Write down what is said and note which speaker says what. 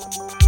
Speaker 1: Every